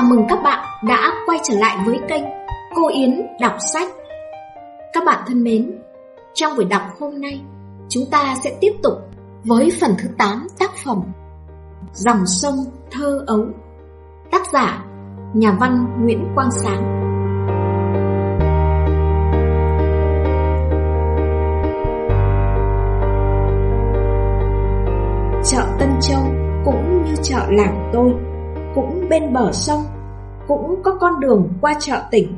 Chào mừng các bạn đã quay trở lại với kênh Cô Yến Đọc Sách. Các bạn thân mến, trong buổi đọc hôm nay Chúng ta sẽ tiếp tục với phần thứ 8 tác phẩm Dòng sông thơ ấu Tác giả Nhà văn Nguyễn Quang Sáng. Chợ Tân Châu cũng như chợ làng tôi cũng bên bờ sông, cũng có con đường qua chợ tỉnh,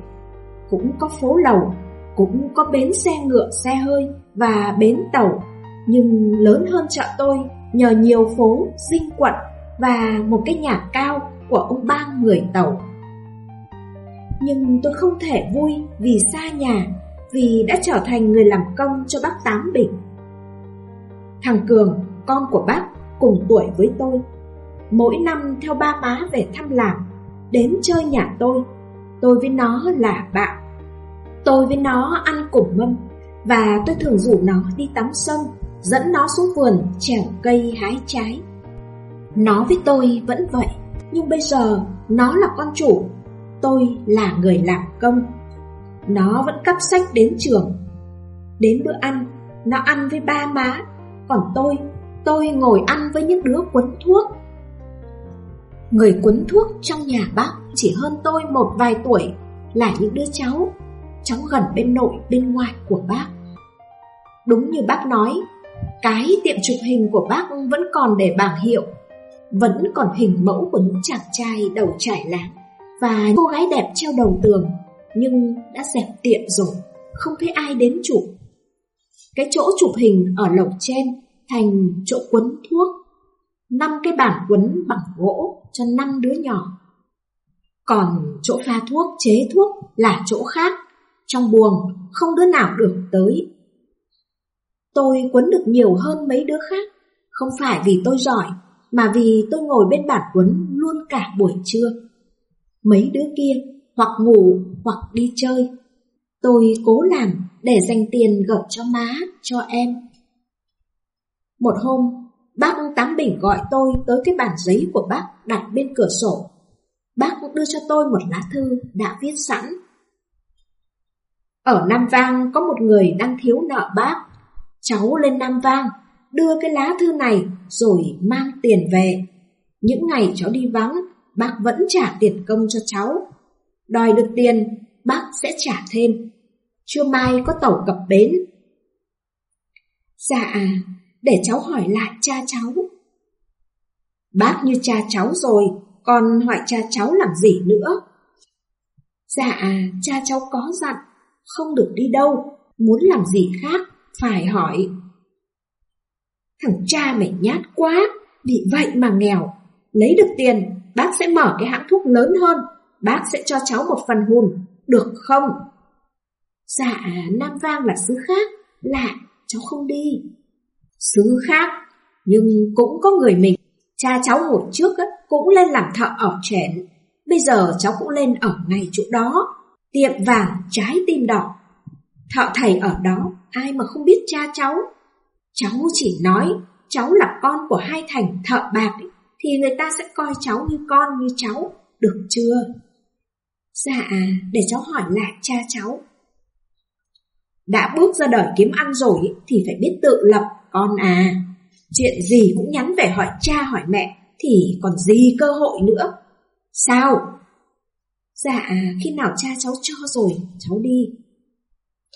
cũng có phố lầu, cũng có bến xe ngựa xe hơi và bến tàu, nhưng lớn hơn chợ tôi nhờ nhiều phố, dinh quận và một cái nhà cao của ông ba người tàu. Nhưng tôi không thể vui vì xa nhà, vì đã trở thành người làm công cho bác Tám Bình. Thằng Cường, con của bác, cùng tuổi với tôi, mỗi năm theo ba má về thăm làng, đến chơi nhà tôi. Tôi với nó là bạn. Tôi với nó ăn cùng mâm, và tôi thường rủ nó đi tắm sông, dẫn nó xuống vườn trèo cây hái trái. Nó với tôi vẫn vậy, nhưng bây giờ nó là con chủ, tôi là người làm công. Nó vẫn cắp sách đến trường. Đến bữa ăn, nó ăn với ba má, còn tôi, tôi ngồi ăn với những đứa quấn thuốc. Người cuốn thuốc trong nhà bác chỉ hơn tôi một vài tuổi là những đứa cháu, cháu gần bên nội bên ngoài của bác. Đúng như bác nói, cái tiệm chụp hình của bác vẫn còn để bảng hiệu, vẫn còn hình mẫu của những chàng trai đầu trải láng và cô gái đẹp treo đầu tường, nhưng đã dẹp tiệm rồi, không thấy ai đến chụp. Cái chỗ chụp hình ở lầu trên thành chỗ quấn thuốc năm cái bản quấn bằng gỗ cho năm đứa nhỏ. Còn chỗ pha thuốc, chế thuốc là chỗ khác, trong buồng không đứa nào được tới. Tôi quấn được nhiều hơn mấy đứa khác, không phải vì tôi giỏi, mà vì tôi ngồi bên bản quấn luôn cả buổi trưa. Mấy đứa kia hoặc ngủ hoặc đi chơi. Tôi cố làm để dành tiền gửi cho má, cho em. Một hôm Bác Tám Bình gọi tôi tới cái bản giấy của bác đặt bên cửa sổ. Bác cũng đưa cho tôi một lá thư đã viết sẵn. Ở Nam Vang có một người đang thiếu nợ bác. Cháu lên Nam Vang, đưa cái lá thư này rồi mang tiền về. Những ngày cháu đi vắng, bác vẫn trả tiền công cho cháu. Đòi được tiền, bác sẽ trả thêm. Trưa mai có tàu cập bến. Dạ, à, để cháu hỏi lại cha cháu. Bác như cha cháu rồi, còn hỏi cha cháu làm gì nữa? Dạ, cha cháu có dặn, không được đi đâu, muốn làm gì khác, phải hỏi. Thằng cha mày nhát quá, bị vậy mà nghèo, lấy được tiền, bác sẽ mở cái hãng thuốc lớn hơn, bác sẽ cho cháu một phần hùn, được không? Dạ, Nam Vang là xứ khác, lạ, cháu không đi xứ khác, nhưng cũng có người mình. Cha cháu hồi trước á, cũng lên làm thợ ở trển, bây giờ cháu cũng lên ở ngay chỗ đó, tiệm vàng trái tim đỏ. Thợ thầy ở đó, ai mà không biết cha cháu. Cháu chỉ nói cháu là con của hai thành thợ bạc ấy, thì người ta sẽ coi cháu như con như cháu, được chưa? Dạ, để cháu hỏi lại cha cháu. Đã bước ra đời kiếm ăn rồi thì phải biết tự lập con à, chuyện gì cũng nhắn về hỏi cha hỏi mẹ thì còn gì cơ hội nữa. Sao? Dạ, khi nào cha cháu cho rồi, cháu đi.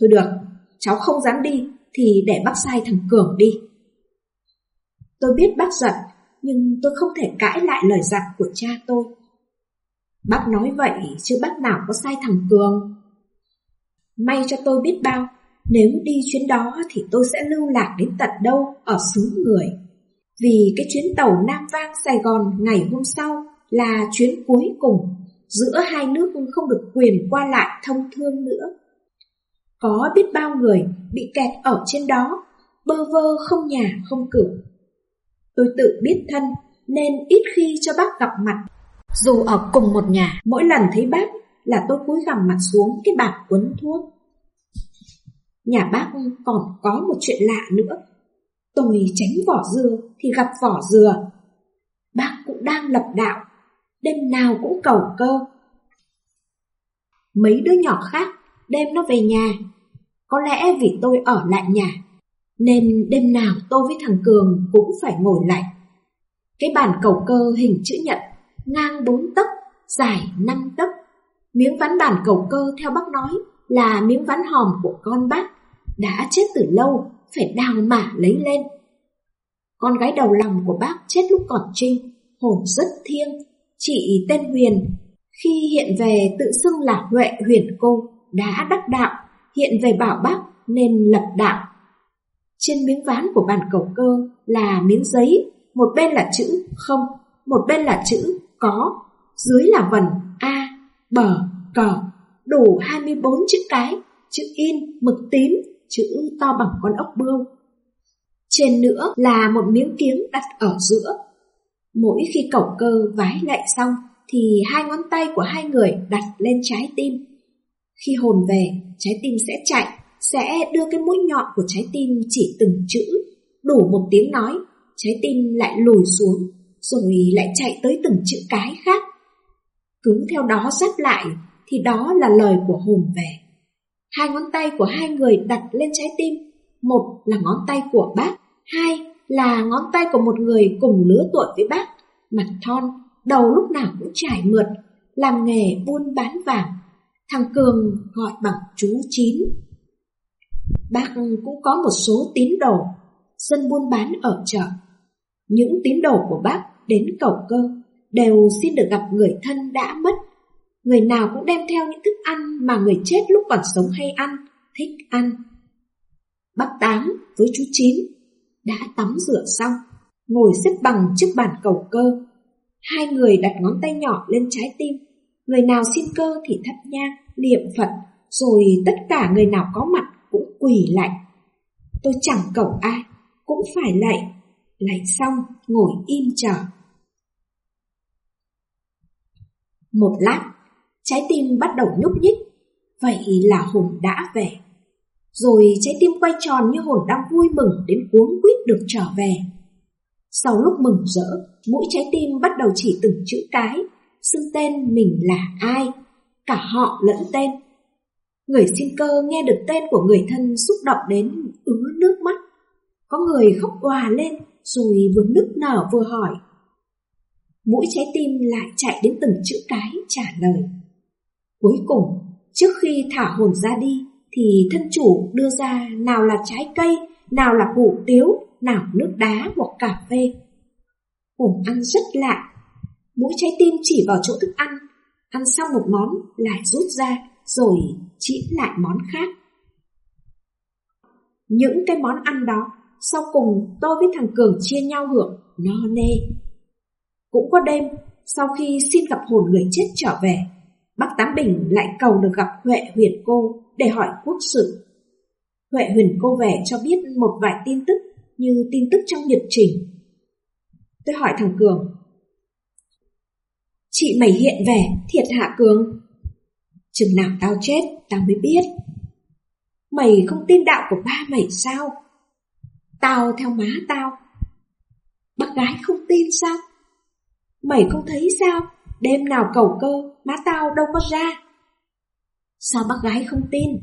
Thôi được, cháu không dám đi thì để bác sai thằng Cường đi. Tôi biết bác giận, nhưng tôi không thể cãi lại lời dặn của cha tôi. Bác nói vậy chứ bác nào có sai thằng Cường. May cho tôi biết bao, nếu đi chuyến đó thì tôi sẽ lưu lạc đến tận đâu ở xứ người. Vì cái chuyến tàu Nam Vang Sài Gòn ngày hôm sau là chuyến cuối cùng, giữa hai nước không được quyền qua lại thông thương nữa. Có biết bao người bị kẹt ở trên đó, bơ vơ không nhà không cửa. Tôi tự biết thân nên ít khi cho bác gặp mặt. Dù ở cùng một nhà, mỗi lần thấy bác là tôi cúi gằm mặt xuống cái bàn quấn thuốc. Nhà bác còn có một chuyện lạ nữa. Tôi tránh vỏ dừa thì gặp vỏ dừa. Bác cũng đang lập đạo. đêm nào cũng cầu cơ. Mấy đứa nhỏ khác đêm nó về nhà, có lẽ vì tôi ở lại nhà, nên đêm nào tôi với thằng Cường cũng phải ngồi lại. Cái bàn cầu cơ hình chữ nhật, ngang bốn tấc, dài năm tấc. Miếng ván bàn cầu cơ theo bác nói là miếng ván hòm của con bác, đã chết từ lâu, phải đào mả lấy lên. Con gái đầu lòng của bác chết lúc còn trinh, hồn rất thiêng, chị tên Huyền. Khi hiện về tự xưng là Huệ Huyền Cô, đã đắc đạo, hiện về bảo bác nên lập đạo. Trên miếng ván của bàn cầu cơ là miếng giấy, một bên là chữ không, một bên là chữ có, dưới là vần A, bờ, cờ, đủ 24 chữ cái, chữ in, mực tím, chữ to bằng con ốc bươu. Trên nữa là một miếng kiếm đặt ở giữa. Mỗi khi cổng cơ vái lại xong thì hai ngón tay của hai người đặt lên trái tim. Khi hồn về, trái tim sẽ chạy, sẽ đưa cái mũi nhọn của trái tim chỉ từng chữ, đủ một tiếng nói, trái tim lại lùi xuống, rồi lại chạy tới từng chữ cái khác. Cứ theo đó sắp lại thì đó là lời của hồn về. Hai ngón tay của hai người đặt lên trái tim, một là ngón tay của bác, hai là ngón tay của một người cùng lứa tuổi với bác, mặt thon, đầu lúc nào cũng trải mượt, làm nghề buôn bán vàng. Thằng Cường gọi bằng chú Chín. Bác cũng có một số tín đồ, dân buôn bán ở chợ. Những tín đồ của bác đến cầu cơ đều xin được gặp người thân đã mất người nào cũng đem theo những thức ăn mà người chết lúc còn sống hay ăn, thích ăn. Bác Tám với chú Chín đã tắm rửa xong, ngồi xếp bằng trước bàn cầu cơ. Hai người đặt ngón tay nhỏ lên trái tim, người nào xin cơ thì thắp nhang, niệm Phật, rồi tất cả người nào có mặt cũng quỳ lại. Tôi chẳng cầu ai, cũng phải lạy, lạy xong ngồi im chờ. Một lát Trái tim bắt đầu nhúc nhích, vậy là hồn đã về. Rồi trái tim quay tròn như hồn đang vui mừng đến cuống quýt được trở về. Sau lúc mừng rỡ, mũi trái tim bắt đầu chỉ từng chữ cái, xưng tên mình là ai, cả họ lẫn tên. Người xin cơ nghe được tên của người thân xúc động đến ứa nước mắt. Có người khóc òa lên rồi vừa nức nở vừa hỏi. Mũi trái tim lại chạy đến từng chữ cái trả lời. Cuối cùng, trước khi thả hồn ra đi, thì thân chủ đưa ra nào là trái cây, nào là củ tiếu, nào nước đá hoặc cà phê. Hồn ăn rất lạ, mũi trái tim chỉ vào chỗ thức ăn, ăn xong một món lại rút ra, rồi chỉ lại món khác. Những cái món ăn đó, sau cùng tôi với thằng Cường chia nhau hưởng, no nê. Cũng có đêm, sau khi xin gặp hồn người chết trở về, Bắc Tám Bình lại cầu được gặp Huệ Huyền Cô để hỏi quốc sự. Huệ Huyền Cô về cho biết một vài tin tức như tin tức trong nhật trình. Tôi hỏi thằng Cường. Chị mày hiện về, thiệt hạ Cường. Chừng nào tao chết, tao mới biết. Mày không tin đạo của ba mày sao? Tao theo má tao. Bác gái không tin sao? Mày không thấy sao? Đêm nào cầu cơ, má tao đâu có ra. Sao bác gái không tin?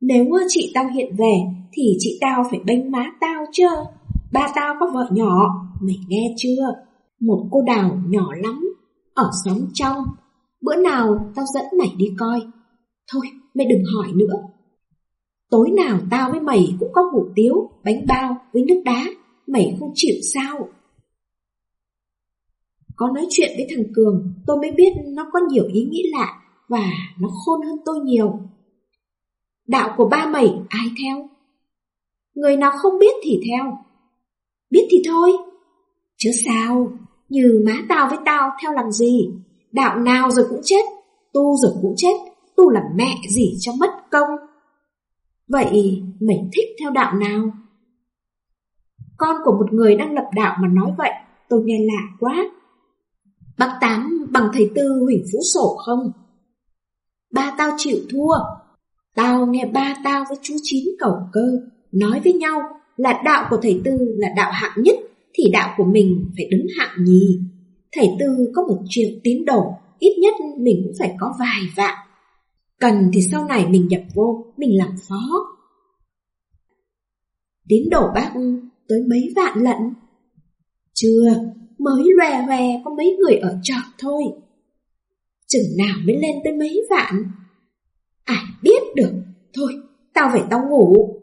Nếu chị tao hiện về, thì chị tao phải bênh má tao chứ. Ba tao có vợ nhỏ, mày nghe chưa? Một cô đào nhỏ lắm, ở xóm trong. Bữa nào tao dẫn mày đi coi. Thôi, mày đừng hỏi nữa. Tối nào tao với mày cũng có hủ tiếu, bánh bao với nước đá, mày không chịu sao? Có nói chuyện với thằng Cường, tôi mới biết nó có nhiều ý nghĩ lạ và nó khôn hơn tôi nhiều. Đạo của ba mày ai theo? Người nào không biết thì theo. Biết thì thôi. Chứ sao, như má tao với tao theo làm gì? Đạo nào rồi cũng chết, tu rồi cũng chết, tu làm mẹ gì cho mất công. Vậy mày thích theo đạo nào? Con của một người đang lập đạo mà nói vậy, tôi nghe lạ quá. Bác Tám bằng thầy Tư hủy phú sổ không? Ba tao chịu thua. Tao nghe ba tao với chú Chín cầu cơ nói với nhau là đạo của thầy Tư là đạo hạng nhất thì đạo của mình phải đứng hạng nhì. thầy Tư có một triệu tín đồ, ít nhất mình cũng phải có vài vạn. Cần thì sau này mình nhập vô, mình làm phó. Tín đồ bác tới mấy vạn lận. Chưa, mới lòe lòe có mấy người ở trọ thôi. Chừng nào mới lên tới mấy vạn? Ai biết được, thôi, tao phải tao ngủ.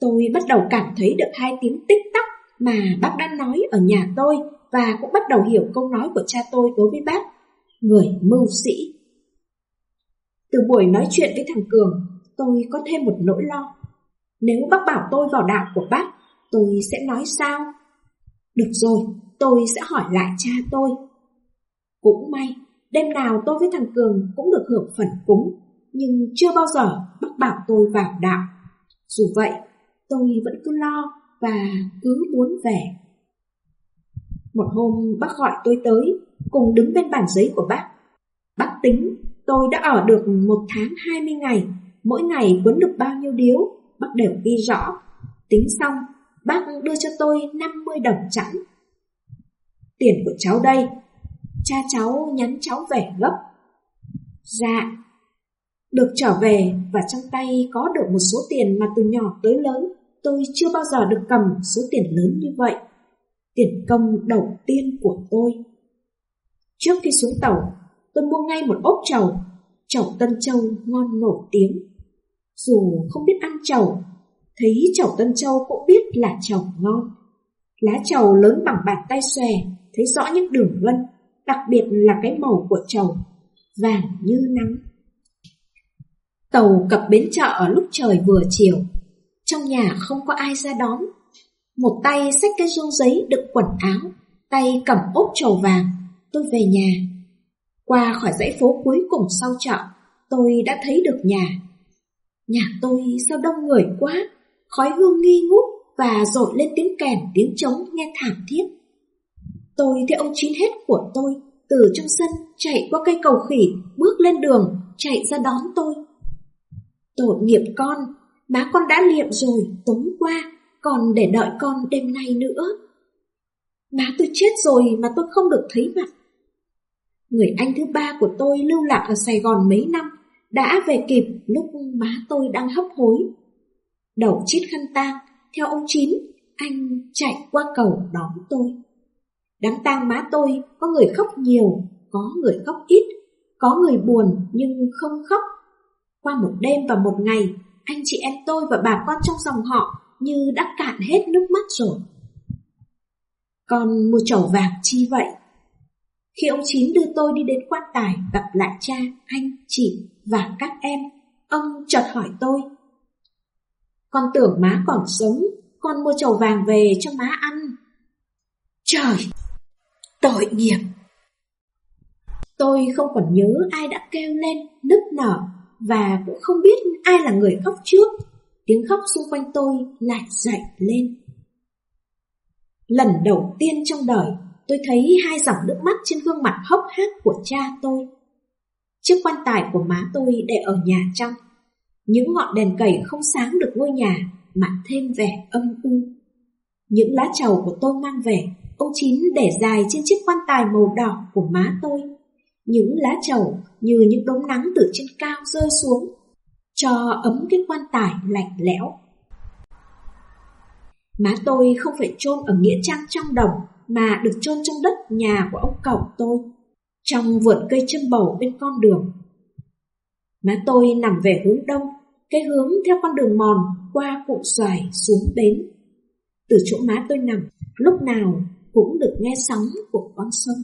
Tôi bắt đầu cảm thấy được hai tiếng tích tắc mà bác đã nói ở nhà tôi và cũng bắt đầu hiểu câu nói của cha tôi đối với bác, người mưu sĩ. Từ buổi nói chuyện với thằng Cường, tôi có thêm một nỗi lo. Nếu bác bảo tôi vào đạo của bác, tôi sẽ nói sao? Được rồi, tôi sẽ hỏi lại cha tôi. Cũng may, đêm nào tôi với thằng Cường cũng được hưởng phần cúng, nhưng chưa bao giờ bác bảo tôi vào đạo. Dù vậy, tôi vẫn cứ lo và cứ muốn về. Một hôm bác gọi tôi tới, cùng đứng bên bàn giấy của bác. Bác tính tôi đã ở được một tháng 20 ngày, mỗi ngày quấn được bao nhiêu điếu, bác đều ghi rõ. Tính xong, bác đưa cho tôi 50 đồng chẵn. Tiền của cháu đây, cha cháu nhắn cháu về gấp. Dạ, được trở về và trong tay có được một số tiền mà từ nhỏ tới lớn tôi chưa bao giờ được cầm số tiền lớn như vậy. Tiền công đầu tiên của tôi. Trước khi xuống tàu, tôi mua ngay một ốp trầu. Trầu Tân Châu ngon nổi tiếng. Dù không biết ăn trầu, thấy trầu Tân Châu cũng biết là trầu ngon. Lá trầu lớn bằng bàn tay xòe, thấy rõ những đường vân, đặc biệt là cái màu của trầu, vàng như nắng. Tàu cập bến chợ ở lúc trời vừa chiều, trong nhà không có ai ra đón. Một tay xách cái rương giấy đựng quần áo, tay cầm ốp trầu vàng, tôi về nhà. Qua khỏi dãy phố cuối cùng sau chợ, tôi đã thấy được nhà. Nhà tôi sao đông người quá, khói hương nghi ngút và dội lên tiếng kèn tiếng trống nghe thảm thiết. Tôi thấy ông chín hết của tôi từ trong sân chạy qua cây cầu khỉ, bước lên đường, chạy ra đón tôi. Tội nghiệp con, Má con đã liệm rồi tối qua, còn để đợi con đêm nay nữa. Má tôi chết rồi mà tôi không được thấy mặt. Người anh thứ ba của tôi lưu lạc ở Sài Gòn mấy năm, đã về kịp lúc má tôi đang hấp hối. Đầu chiếc khăn tang, theo ông Chín, anh chạy qua cầu đón tôi. Đám tang má tôi có người khóc nhiều, có người khóc ít, có người buồn nhưng không khóc. Qua một đêm và một ngày, anh chị em tôi và bà con trong dòng họ như đã cạn hết nước mắt rồi. Còn mua chầu vàng chi vậy? Khi ông Chín đưa tôi đi đến quan tài gặp lại cha, anh, chị và các em, ông chợt hỏi tôi. Con tưởng má còn sống, con mua chầu vàng về cho má ăn. Trời, tội nghiệp. Tôi không còn nhớ ai đã kêu lên, nức nở và cũng không biết ai là người khóc trước. Tiếng khóc xung quanh tôi lại dậy lên. Lần đầu tiên trong đời, tôi thấy hai dòng nước mắt trên gương mặt hốc hác của cha tôi. Chiếc quan tài của má tôi để ở nhà trong. Những ngọn đèn cầy không sáng được ngôi nhà mà thêm vẻ âm u. Những lá trầu của tôi mang về, ông Chín để dài trên chiếc quan tài màu đỏ của má tôi. Những lá trầu như những đống nắng từ trên cao rơi xuống, cho ấm cái quan tài lạnh lẽo. Má tôi không phải chôn ở nghĩa trang trong đồng, mà được chôn trong đất nhà của ông cậu tôi, trong vườn cây châm bầu bên con đường. Má tôi nằm về hướng đông, cái hướng theo con đường mòn qua cụ xoài xuống bến. Từ chỗ má tôi nằm, lúc nào cũng được nghe sóng của con sông.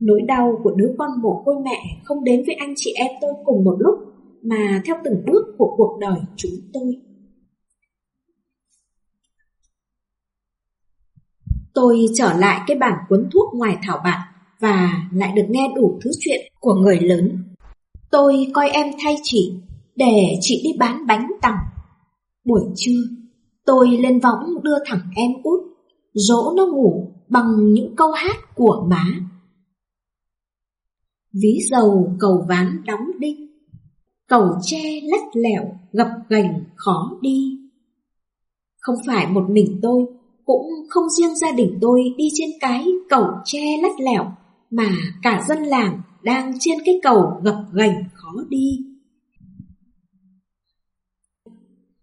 Nỗi đau của đứa con mồ côi mẹ không đến với anh chị em tôi cùng một lúc, mà theo từng bước của cuộc đời chúng tôi. Tôi trở lại cái bản cuốn thuốc ngoài thảo bản và lại được nghe đủ thứ chuyện của người lớn. Tôi coi em thay chị để chị đi bán bánh tằm. Buổi trưa, tôi lên võng đưa thẳng em út, dỗ nó ngủ bằng những câu hát của má. Ví dầu cầu ván đóng đinh, cầu tre lách lẻo, gập gành khó đi. Không phải một mình tôi, Cũng không riêng gia đình tôi đi trên cái cầu tre lắt lẻo, mà cả dân làng đang trên cái cầu gập ghềnh khó đi.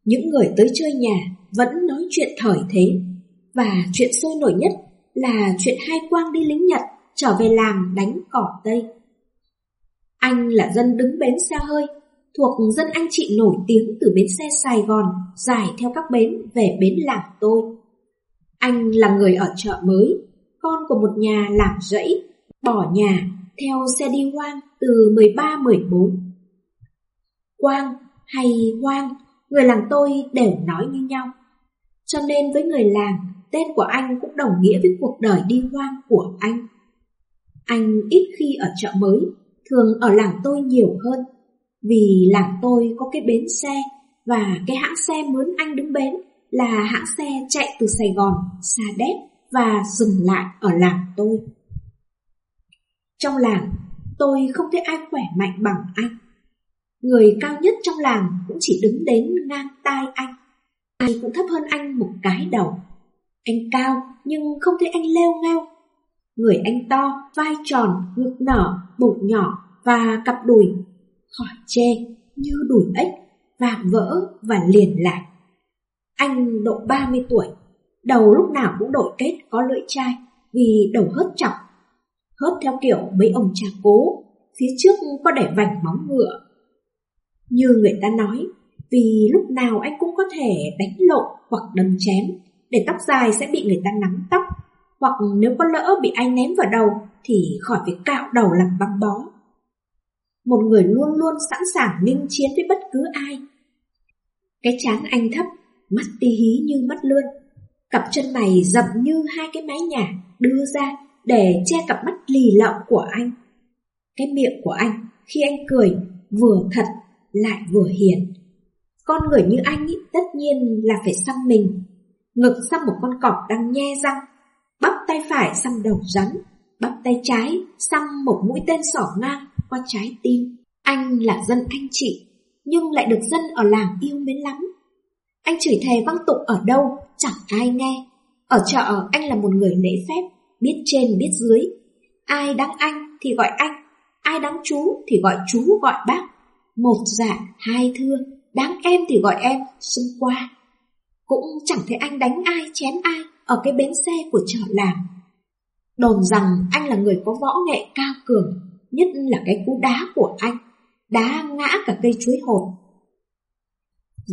Những người tới chơi nhà vẫn nói chuyện thời thế, và chuyện sôi nổi nhất là chuyện hai quang đi lính Nhật trở về làng đánh cỏ Tây. Anh là dân đứng bến xa hơi, thuộc dân anh chị nổi tiếng từ bến xe Sài Gòn dài theo các bến về bến làng tôi. Anh là người ở chợ mới, con của một nhà làm rẫy, bỏ nhà theo xe đi hoang từ 13-14. Quang hay hoang, người làng tôi đều nói như nhau. Cho nên với người làng, tên của anh cũng đồng nghĩa với cuộc đời đi hoang của anh. Anh ít khi ở chợ mới, thường ở làng tôi nhiều hơn, vì làng tôi có cái bến xe và cái hãng xe mướn anh đứng bến là hãng xe chạy từ Sài Gòn, Sa Đéc và dừng lại ở làng tôi. Trong làng, tôi không thấy ai khỏe mạnh bằng anh. Người cao nhất trong làng cũng chỉ đứng đến ngang tai anh. Ai cũng thấp hơn anh một cái đầu. Anh cao nhưng không thấy anh leo ngao. Người anh to, vai tròn, ngực nở, bụng nhỏ và cặp đùi khỏi chê như đùi ếch và vỡ và liền lại. Anh độ 30 tuổi, đầu lúc nào cũng đội kết có lưỡi chai vì đầu hớt trọng Hớt theo kiểu mấy ông cha cố, phía trước có để vành móng ngựa. Như người ta nói, vì lúc nào anh cũng có thể đánh lộn hoặc đâm chém, để tóc dài sẽ bị người ta nắm tóc, hoặc nếu có lỡ bị ai ném vào đầu thì khỏi phải cạo đầu làm băng bó. Một người luôn luôn sẵn sàng nghênh chiến với bất cứ ai. Cái chán anh thấp, mắt tí hí như mắt lươn, cặp chân mày dập như hai cái mái nhà đưa ra để che cặp mắt lì lợm của anh. Cái miệng của anh khi anh cười vừa thật lại vừa hiền. Con người như anh ý, tất nhiên là phải xăm mình, ngực xăm một con cọp đang nhe răng, bắp tay phải xăm đầu rắn, bắp tay trái xăm một mũi tên sỏ ngang qua trái tim. Anh là dân anh chị, nhưng lại được dân ở làng yêu mến lắm. Anh chửi thề văng tục ở đâu, chẳng ai nghe. Ở chợ anh là một người lễ phép, biết trên biết dưới. Ai đáng anh thì gọi anh, ai đáng chú thì gọi chú gọi bác. Một dạ, hai thưa, đáng em thì gọi em, xung qua. Cũng chẳng thấy anh đánh ai chém ai ở cái bến xe của chợ làng. Đồn rằng anh là người có võ nghệ cao cường, nhất là cái cú đá của anh, đá ngã cả cây chuối hột.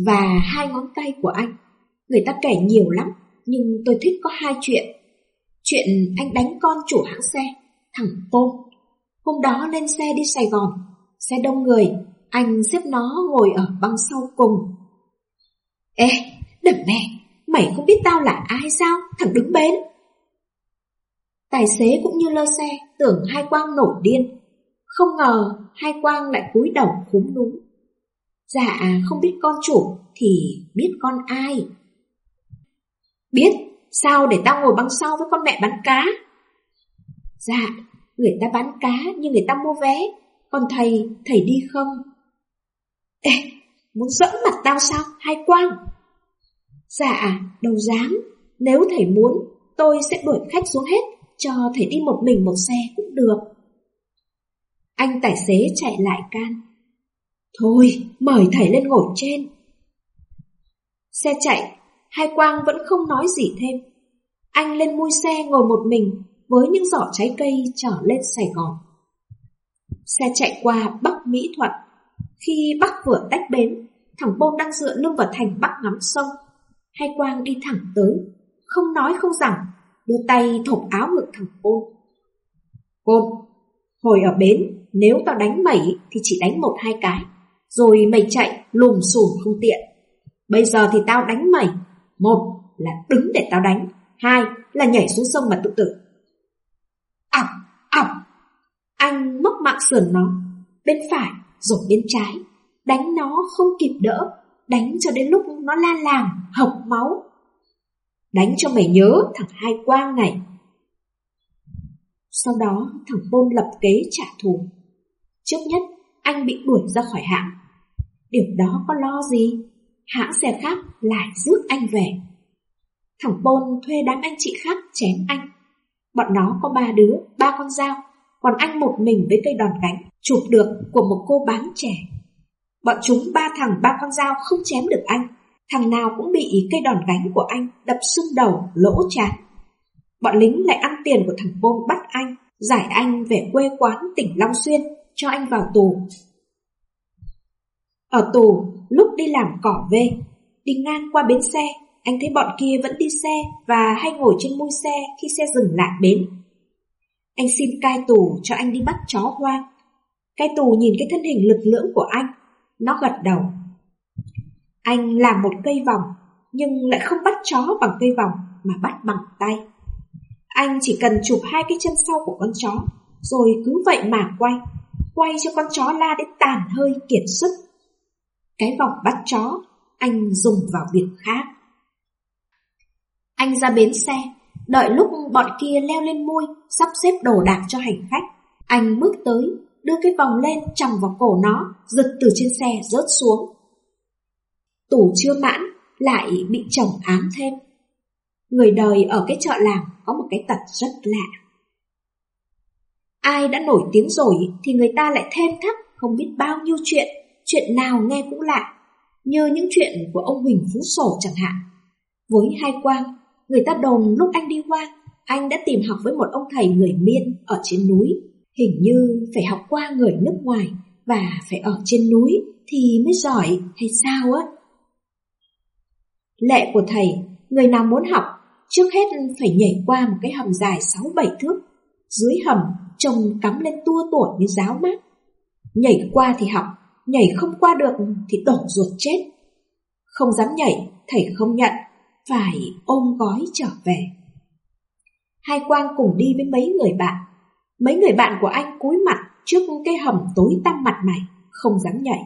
Và hai ngón tay của anh, người ta kể nhiều lắm, nhưng tôi thích có hai chuyện. Chuyện anh đánh con chủ hãng xe, thằng Tôm. Hôm đó lên xe đi Sài Gòn, xe đông người, anh xếp nó ngồi ở băng sau cùng. Ê, đừng mẹ, mày không biết tao là ai sao, thằng đứng bến. Tài xế cũng như lơ xe, tưởng hai quang nổi điên. Không ngờ hai quang lại cúi đầu khúm núm. Dạ không biết con chủ thì biết con ai. Biết, sao để tao ngồi băng sau với con mẹ bán cá? Dạ, người ta bán cá nhưng người ta mua vé, còn thầy, thầy đi không? Ê, muốn dẫm mặt tao sao, hai quang? Dạ, đâu dám, nếu thầy muốn, tôi sẽ đuổi khách xuống hết, cho thầy đi một mình một xe cũng được. Anh tài xế chạy lại can. Thôi, mời thầy lên ngồi trên. Xe chạy, hai quang vẫn không nói gì thêm. Anh lên mui xe ngồi một mình với những giỏ trái cây trở lên Sài Gòn. Xe chạy qua Bắc Mỹ Thuận. Khi Bắc vừa tách bến, thằng Bôn đang dựa lưng vào thành Bắc ngắm sông. Hai quang đi thẳng tới, không nói không rằng, đưa tay thộp áo ngực thằng Bôn. Bôn, hồi ở bến nếu tao đánh mày thì chỉ đánh một hai cái, rồi mày chạy lùm xùm không tiện. Bây giờ thì tao đánh mày. Một là đứng để tao đánh, hai là nhảy xuống sông mà tự tử. Ỏng, ỏng. Anh móc mạng sườn nó, bên phải rồi bên trái, đánh nó không kịp đỡ, đánh cho đến lúc nó la làng, hộc máu. Đánh cho mày nhớ thằng hai quang này. Sau đó thằng Bôn lập kế trả thù. Trước nhất, anh bị đuổi ra khỏi hạng, Điều đó có lo gì? Hãng xe khác lại rước anh về. thằng Pôn thuê đám anh chị khác chém anh. Bọn nó có ba đứa, ba con dao, còn anh một mình với cây đòn gánh, chụp được của một cô bán trẻ. Bọn chúng ba thằng ba con dao không chém được anh, thằng nào cũng bị cây đòn gánh của anh đập sưng đầu, lỗ trán. Bọn lính lại ăn tiền của thằng Pôn bắt anh, giải anh về quê quán tỉnh Long Xuyên, cho anh vào tù. Ở tù, lúc đi làm cỏ về, đi ngang qua bến xe, anh thấy bọn kia vẫn đi xe và hay ngồi trên mui xe khi xe dừng lại bến. Anh xin cai tù cho anh đi bắt chó hoang. Cai tù nhìn cái thân hình lực lưỡng của anh, nó gật đầu. Anh làm một cây vòng, nhưng lại không bắt chó bằng cây vòng mà bắt bằng tay. Anh chỉ cần chụp hai cái chân sau của con chó, rồi cứ vậy mà quay, quay cho con chó la đến tàn hơi kiệt sức. Cái vòng bắt chó, anh dùng vào việc khác. Anh ra bến xe, đợi lúc bọn kia leo lên môi sắp xếp đồ đạc cho hành khách. Anh bước tới, đưa cái vòng lên chằm vào cổ nó, giật từ trên xe rớt xuống. Tủ chưa mãn, lại bị chồng ám thêm. Người đời ở cái chợ làng có một cái tật rất lạ. Ai đã nổi tiếng rồi thì người ta lại thêm thắt không biết bao nhiêu chuyện, chuyện nào nghe cũng lạ, như những chuyện của ông Huỳnh Phú Sổ chẳng hạn. Với hai quang, người ta đồn lúc anh đi qua, anh đã tìm học với một ông thầy người miên ở trên núi. Hình như phải học qua người nước ngoài và phải ở trên núi thì mới giỏi hay sao á? Lệ của thầy, người nào muốn học, trước hết phải nhảy qua một cái hầm dài 6-7 thước. Dưới hầm, trông cắm lên tua tủa như giáo mát. Nhảy qua thì học, nhảy không qua được thì đổ ruột chết. Không dám nhảy, thầy không nhận, phải ôm gói trở về. Hai Quang cùng đi với mấy người bạn. Mấy người bạn của anh cúi mặt trước cái hầm tối tăm mặt mày, không dám nhảy.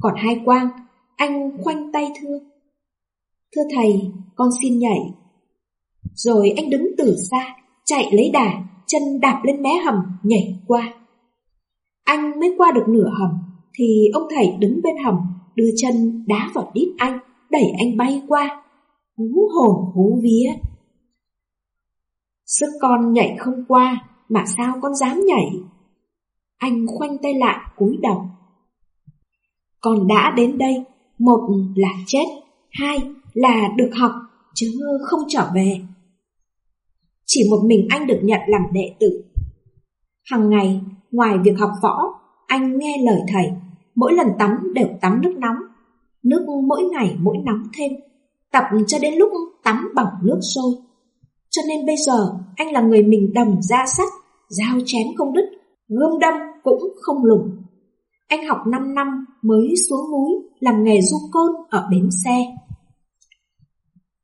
Còn hai Quang, anh khoanh tay thưa. Thưa thầy, con xin nhảy. Rồi anh đứng từ xa, chạy lấy đà, chân đạp lên mé hầm, nhảy qua. Anh mới qua được nửa hầm, thì ông thầy đứng bên hầm, đưa chân đá vào đít anh, đẩy anh bay qua. Hú hồn hú vía. Sức con nhảy không qua, mà sao con dám nhảy? Anh khoanh tay lại cúi đầu. Con đã đến đây, một là chết, hai là được học, chứ không trở về. Chỉ một mình anh được nhận làm đệ tử. Hằng ngày, ngoài việc học võ, anh nghe lời thầy, mỗi lần tắm đều tắm nước nóng. Nước mỗi ngày mỗi nóng thêm, tập cho đến lúc tắm bằng nước sôi. Cho nên bây giờ anh là người mình đầm ra sắt, dao chém không đứt, gươm đâm cũng không lủng. Anh học 5 năm mới xuống núi làm nghề du côn ở bến xe.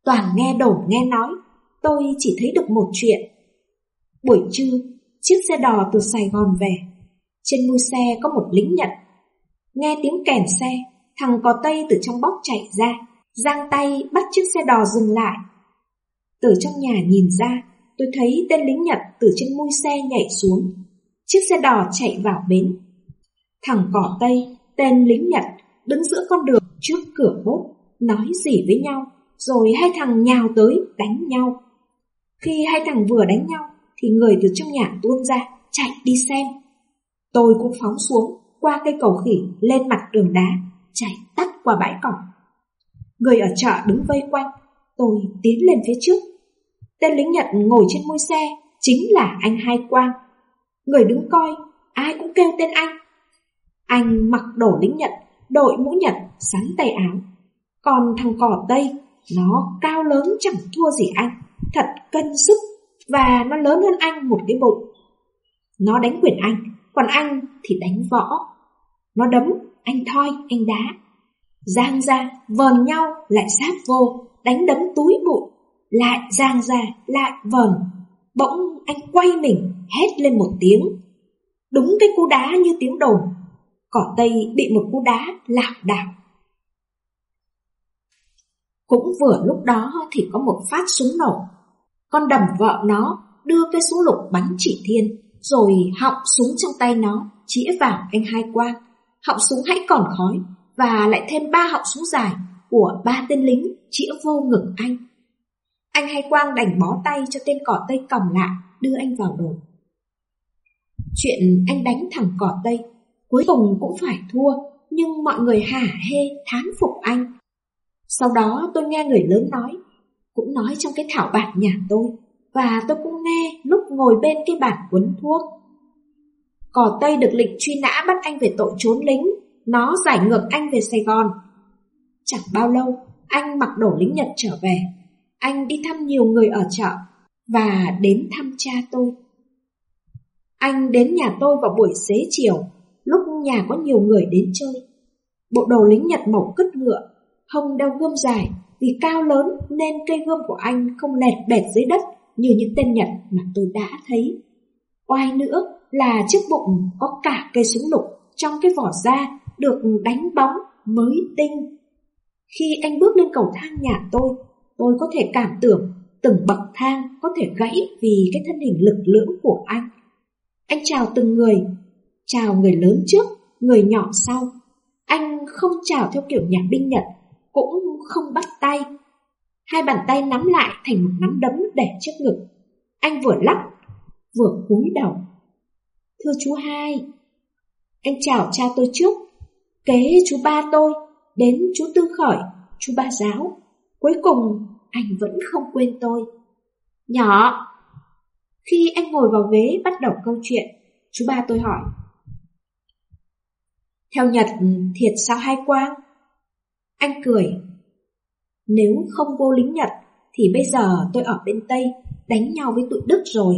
Toàn nghe đồn nghe nói, tôi chỉ thấy được một chuyện. Buổi trưa, chiếc xe đò từ Sài Gòn về. Trên mui xe có một lính Nhật. Nghe tiếng kèn xe, thằng có tay từ trong bóc chạy ra, giang tay bắt chiếc xe đò dừng lại. Từ trong nhà nhìn ra, tôi thấy tên lính Nhật từ trên mui xe nhảy xuống. Chiếc xe đò chạy vào bến. Thằng cỏ tây, tên lính Nhật, đứng giữa con đường trước cửa bốt, nói gì với nhau rồi hai thằng nhào tới đánh nhau. Khi hai thằng vừa đánh nhau, thì người từ trong nhà tuôn ra, chạy đi xem. Tôi cũng phóng xuống, qua cây cầu khỉ, lên mặt đường đá, chạy tắt qua bãi cỏ. Người ở chợ đứng vây quanh, tôi tiến lên phía trước. Tên lính Nhật ngồi trên môi xe, chính là anh Hai Quang. Người đứng coi, ai cũng kêu tên anh. Anh mặc đồ lính Nhật, đội mũ Nhật, sắn tay áo. Còn thằng cỏ Tây nó cao lớn chẳng thua gì anh, thật cân sức và nó lớn hơn anh một cái bụng. Nó đánh quyền anh, còn anh thì đánh võ. Nó đấm, anh thoi, anh đá. Giang ra, vờn nhau, lại sát vô, đánh đấm túi bụi. Lại giang ra, lại vờn. Bỗng anh quay mình, hét lên một tiếng. Đúng cái cú đá như tiếng đồn. Cỏ Tây bị một cú đá lạc đảo cũng vừa lúc đó thì có một phát súng nổ. Con đầm vợ nó đưa cái súng lục bắn chỉ thiên, rồi họng súng trong tay nó chĩa vào anh hai quang. Họng súng hãy còn khói và lại thêm ba họng súng dài của ba tên lính chĩa vô ngực anh. Anh hay quang đành bó tay cho tên cỏ tây còng lại, đưa anh vào đồn. Chuyện anh đánh thằng cỏ tây, cuối cùng cũng phải thua, nhưng mọi người hả hê thán phục anh. Sau đó tôi nghe người lớn nói, cũng nói trong cái thảo bản nhà tôi, và tôi cũng nghe lúc ngồi bên cái bàn quấn thuốc. Cỏ Tây được lệnh truy nã bắt anh về tội trốn lính, nó giải ngược anh về Sài Gòn. Chẳng bao lâu, anh mặc đồ lính Nhật trở về. Anh đi thăm nhiều người ở chợ và đến thăm cha tôi. Anh đến nhà tôi vào buổi xế chiều, lúc nhà có nhiều người đến chơi. Bộ đồ lính Nhật màu cứt ngựa, hông đeo gươm dài, vì cao lớn nên cây gươm của anh không lẹt bẹt dưới đất như những tên Nhật mà tôi đã thấy. Oai nữa là chiếc bụng có cả cây súng lục trong cái vỏ da được đánh bóng mới tinh. Khi anh bước lên cầu thang nhà tôi, tôi có thể cảm tưởng từng bậc thang có thể gãy vì cái thân hình lực lưỡng của anh. Anh chào từng người, chào người lớn trước, người nhỏ sau. Anh không chào theo kiểu nhà binh Nhật, cũng không bắt tay. Hai bàn tay nắm lại thành một nắm đấm để trước ngực. Anh vừa lắc, vừa cúi đầu. Thưa chú hai, anh chào cha tôi trước, kế chú ba tôi, đến chú Tư khỏi, chú ba giáo. Cuối cùng, anh vẫn không quên tôi. Nhỏ! Khi anh ngồi vào ghế bắt đầu câu chuyện, chú ba tôi hỏi. Theo Nhật thiệt sao hai quang? Anh cười. Nếu không vô lính Nhật, thì bây giờ tôi ở bên Tây, đánh nhau với tụi Đức rồi.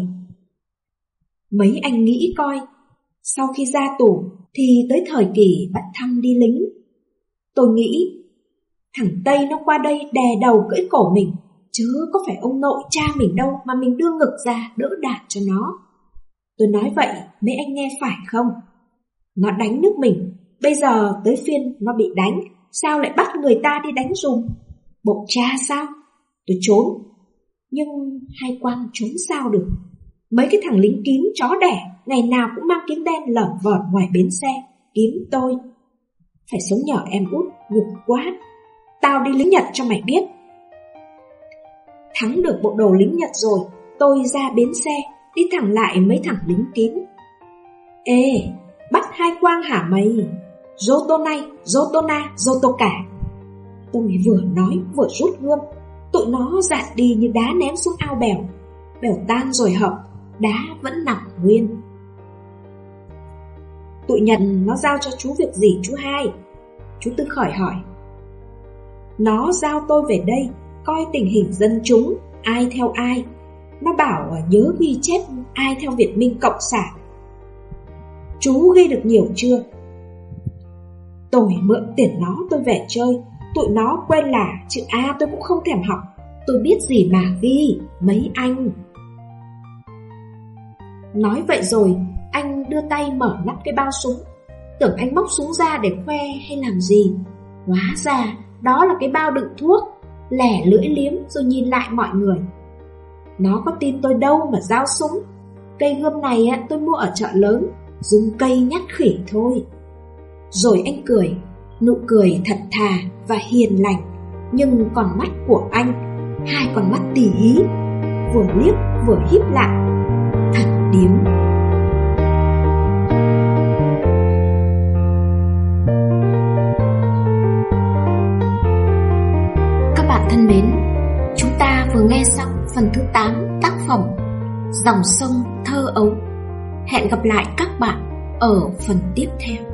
Mấy anh nghĩ coi, sau khi ra tù thì tới thời kỳ bắt thăm đi lính. Tôi nghĩ, thằng Tây nó qua đây đè đầu cưỡi cổ mình, chứ có phải ông nội cha mình đâu mà mình đưa ngực ra đỡ đạn cho nó. Tôi nói vậy, mấy anh nghe phải không? Nó đánh nước mình, bây giờ tới phiên nó bị đánh, sao lại bắt người ta đi đánh dùng? Bộ cha sao? Tôi trốn. Nhưng hai quan trốn sao được? Mấy cái thằng lính kiếm chó đẻ Ngày nào cũng mang kiếm đen lởm vởm ngoài bến xe. Kiếm tôi. Phải sống nhỏ em út ngục quá. Tao đi lính Nhật cho mày biết. Thắng được bộ đồ lính Nhật rồi Tôi ra bến xe Đi thẳng lại mấy thằng lính kiếm. Ê Bắt hai quang hả mày? Zotonai, Zotona, Zotoka. Tôi vừa nói vừa rút gươm. Tụi nó dạt đi như đá ném xuống ao bèo. Bèo tan rồi hợp đá vẫn nằm nguyên. Tụi Nhật nó giao cho chú việc gì chú hai? Chú Tư khỏi hỏi. Nó giao tôi về đây, coi tình hình dân chúng, ai theo ai. Nó bảo nhớ ghi chép ai theo Việt Minh Cộng sản. Chú ghi được nhiều chưa? Tôi mượn tiền nó tôi về chơi, tụi nó quen là chữ A tôi cũng không thèm học. Tôi biết gì mà ghi, mấy anh. Nói vậy rồi, anh đưa tay mở nắp cái bao súng. Tưởng anh móc súng ra để khoe hay làm gì. Hóa ra, đó là cái bao đựng thuốc. Lẻ lưỡi liếm rồi nhìn lại mọi người. Nó có tin tôi đâu mà giao súng. Cây gươm này tôi mua ở chợ lớn, dùng cây nhát khỉ thôi. Rồi anh cười, nụ cười thật thà và hiền lành. Nhưng còn mắt của anh, hai con mắt tỉ hí, vừa liếc vừa híp lại điếm Các bạn thân mến, chúng ta vừa nghe xong phần thứ 8 tác phẩm Dòng sông thơ ấu. Hẹn gặp lại các bạn ở phần tiếp theo.